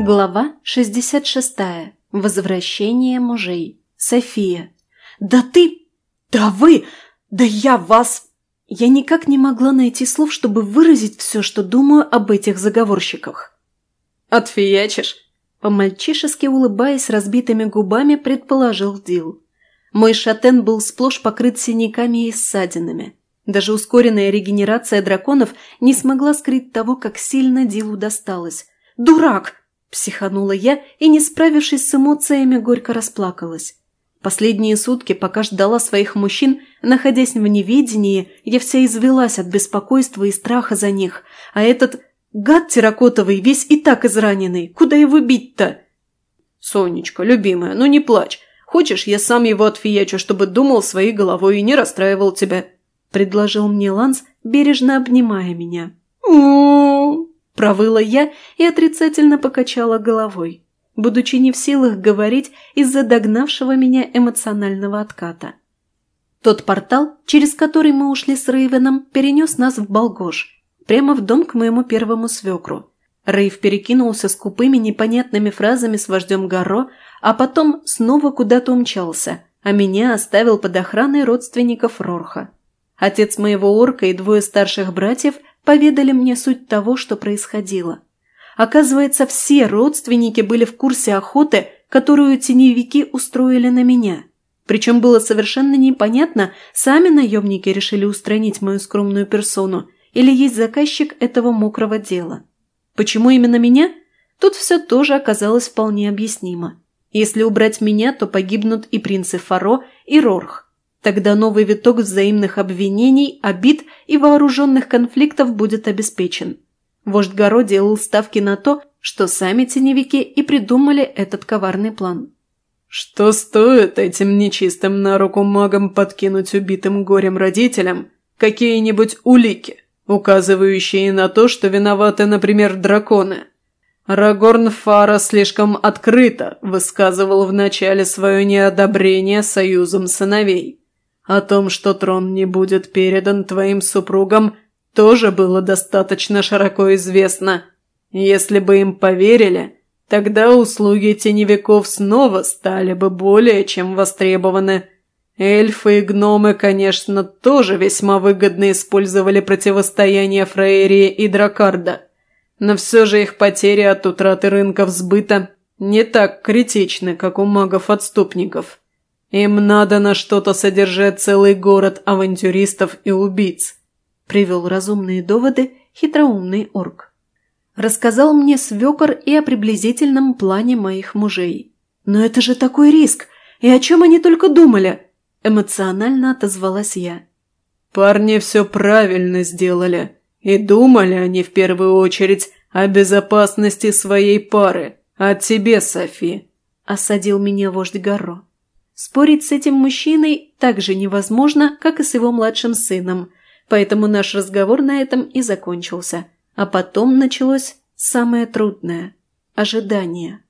Глава 66. Возвращение мужей. София. «Да ты... Да вы... Да я вас...» Я никак не могла найти слов, чтобы выразить все, что думаю об этих заговорщиках. «Отфиячишь?» По-мальчишески улыбаясь разбитыми губами, предположил Дил. Мой шатен был сплошь покрыт синяками и ссадинами. Даже ускоренная регенерация драконов не смогла скрыть того, как сильно Дилу досталось. «Дурак!» Психанула я и, не справившись с эмоциями, горько расплакалась. Последние сутки, пока ждала своих мужчин, находясь в неведении, я вся извелась от беспокойства и страха за них, а этот гад терракотовый весь и так израненный, куда его бить-то? «Сонечка, любимая, ну не плачь. Хочешь, я сам его отфиячу, чтобы думал своей головой и не расстраивал тебя?» – предложил мне Ланс, бережно обнимая меня. Провыла я и отрицательно покачала головой, будучи не в силах говорить из-за догнавшего меня эмоционального отката. Тот портал, через который мы ушли с Рейвеном, перенес нас в Болгош, прямо в дом к моему первому свекру. Рейв перекинулся скупыми непонятными фразами с вождем Гарро, а потом снова куда-то умчался, а меня оставил под охраной родственников Рорха. Отец моего орка и двое старших братьев – поведали мне суть того, что происходило. Оказывается, все родственники были в курсе охоты, которую теневики устроили на меня. Причем было совершенно непонятно, сами наемники решили устранить мою скромную персону или есть заказчик этого мокрого дела. Почему именно меня? Тут все тоже оказалось вполне объяснимо. Если убрать меня, то погибнут и принцы Фаро, и Рорх. Тогда новый виток взаимных обвинений, обид и вооруженных конфликтов будет обеспечен. Вождь Горо делал ставки на то, что сами теневики и придумали этот коварный план. «Что стоит этим нечистым на руку магам подкинуть убитым горем родителям какие-нибудь улики, указывающие на то, что виноваты, например, драконы?» Рагорн Фара слишком открыто высказывал в начале свое неодобрение союзом сыновей. О том, что трон не будет передан твоим супругам, тоже было достаточно широко известно. Если бы им поверили, тогда услуги теневиков снова стали бы более чем востребованы. Эльфы и гномы, конечно, тоже весьма выгодно использовали противостояние Фрейрии и Дракарда. Но все же их потери от утраты рынков сбыта не так критичны, как у магов-отступников. «Им надо на что-то содержать целый город авантюристов и убийц», – привел разумные доводы хитроумный орк. Рассказал мне свекор и о приблизительном плане моих мужей. «Но это же такой риск! И о чем они только думали?» – эмоционально отозвалась я. «Парни все правильно сделали. И думали они в первую очередь о безопасности своей пары, о тебе, Софи», – осадил меня вождь Гарро. Спорить с этим мужчиной так же невозможно, как и с его младшим сыном, поэтому наш разговор на этом и закончился. А потом началось самое трудное – ожидание.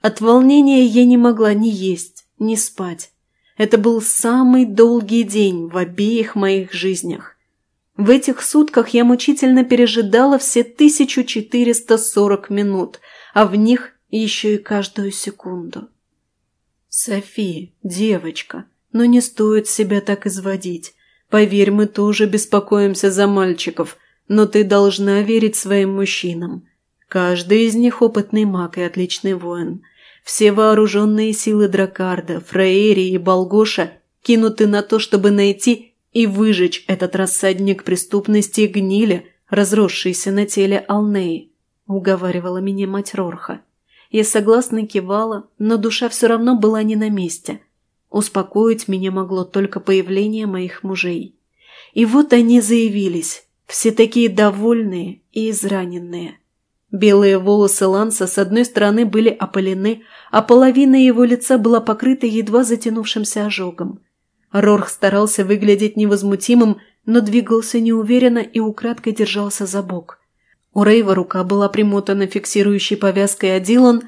От волнения я не могла ни есть, ни спать. Это был самый долгий день в обеих моих жизнях. В этих сутках я мучительно пережидала все 1440 минут, а в них еще и каждую секунду. «Софи, девочка, но не стоит себя так изводить. Поверь, мы тоже беспокоимся за мальчиков, но ты должна верить своим мужчинам. Каждый из них опытный маг и отличный воин. Все вооруженные силы Дракарда, Фраери и Болгоша кинуты на то, чтобы найти и выжечь этот рассадник преступности и гнили, разросшийся на теле Алнеи», — уговаривала меня мать Рорха. Я согласно кивала, но душа все равно была не на месте. Успокоить меня могло только появление моих мужей. И вот они заявились, все такие довольные и израненные. Белые волосы Ланса с одной стороны были опалены, а половина его лица была покрыта едва затянувшимся ожогом. Рорх старался выглядеть невозмутимым, но двигался неуверенно и украдкой держался за бок – у Рейва рука была примотана фиксирующей повязкой, а Дилан...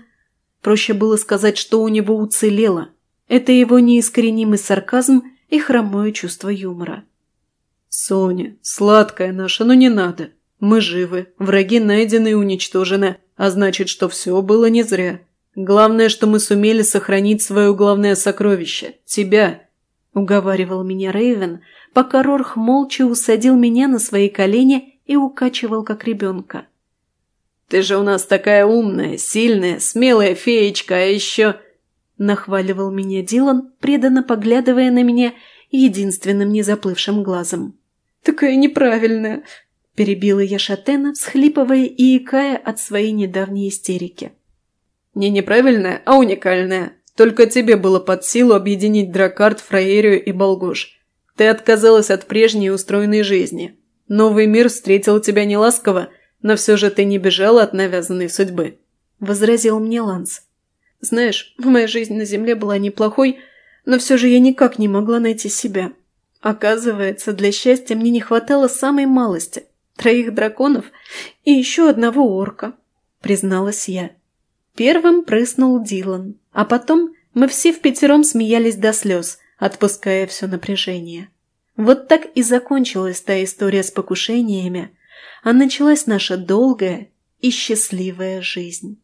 Проще было сказать, что у него уцелело. Это его неискоренимый сарказм и хромое чувство юмора. «Соня, сладкая наша, но не надо. Мы живы, враги найдены и уничтожены, а значит, что все было не зря. Главное, что мы сумели сохранить свое главное сокровище – тебя», – уговаривал меня Рейвен, пока Рорх молча усадил меня на свои колени и укачивал, как ребенка. «Ты же у нас такая умная, сильная, смелая феечка, а еще...» Нахваливал меня Дилан, преданно поглядывая на меня единственным незаплывшим глазом. «Такая неправильная!» – перебила я Шатена, всхлипывая и икая от своей недавней истерики. «Не неправильная, а уникальная. Только тебе было под силу объединить Дракарт, Фраерию и Болгуш. Ты отказалась от прежней устроенной жизни. Новый мир встретил тебя неласково, но все же ты не бежала от навязанной судьбы», – возразил мне Ланс. «Знаешь, моя жизнь на Земле была неплохой, но все же я никак не могла найти себя. Оказывается, для счастья мне не хватало самой малости – троих драконов и еще одного орка, призналась я. Первым прыснул Дилан, а потом мы все в пятером смеялись до слез, отпуская все напряжение. Вот так и закончилась та история с покушениями, а началась наша долгая и счастливая жизнь.